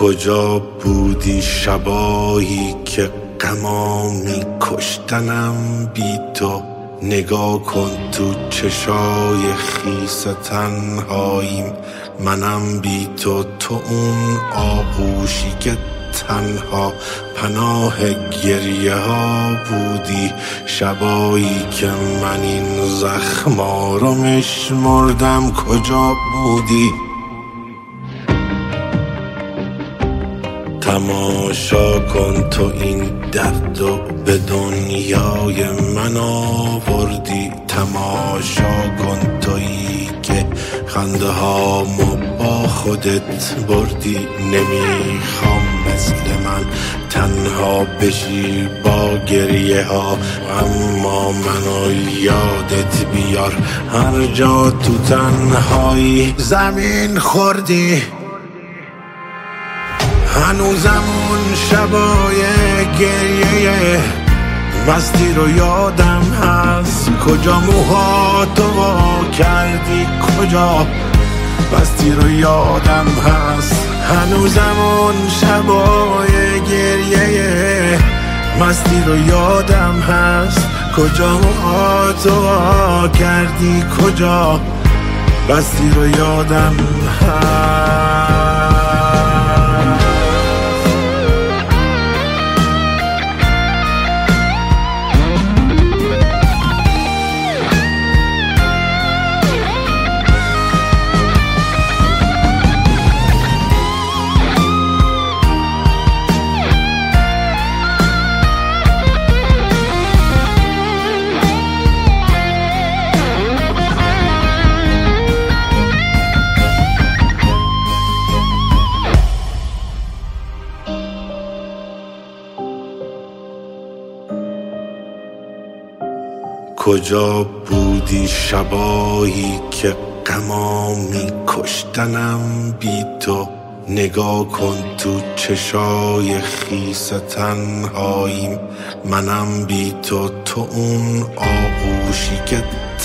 کجا بودی شبایی که غمامی کشتنم بی تو؟ نگاه کن تو چشای خیس تنهاییم. منم بی تو تو اون آغوشی که تنها. پناه گریه ها بودی شبایی که من این زخما رو مشمردم کجا بودی؟ تماشا کن تو این درد و به دنیای من آوردی. تماشا کن تویی که خنده هامو با خودت بردی. نمی‌خوام مثل من تنها بشی با گریه ها. اما منو یادت بیار. هر جا تو تنهایی زمین خوردی. هنوزم اون شبای گریه. مستی رو یادم هست. کجا موها تو کردی کجا؟ بستی رو یادم هست. هنوزم اون شبای گریه. مستی رو یادم هست. کجا موها تو کردی کجا؟ بستی رو یادم هست. کجا بودی شبایی که غمامی کشتنم بی تو؟ نگاه کن تو چشای خیس تنهاییم. منم بی تو تو اون آغوشی که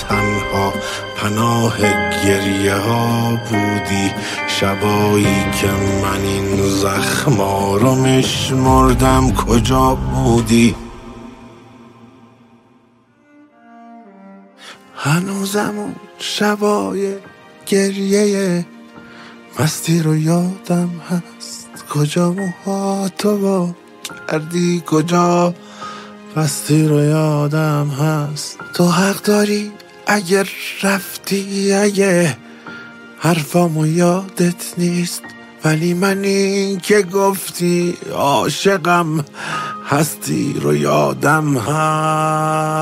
تنها پناه گریه ها بودی. شبایی که من این زخما رو مشمردم کجا بودی؟ هنوزم اون شبای گریه. مستی رو یادم هست. کجا موها تو با کردی؟ کجا؟ مستی رو یادم هست. تو حق داری اگر رفتی؟ اگه حرفامو یادت نیست. ولی من این که گفتی عاشقم. هستی رو یادم هست.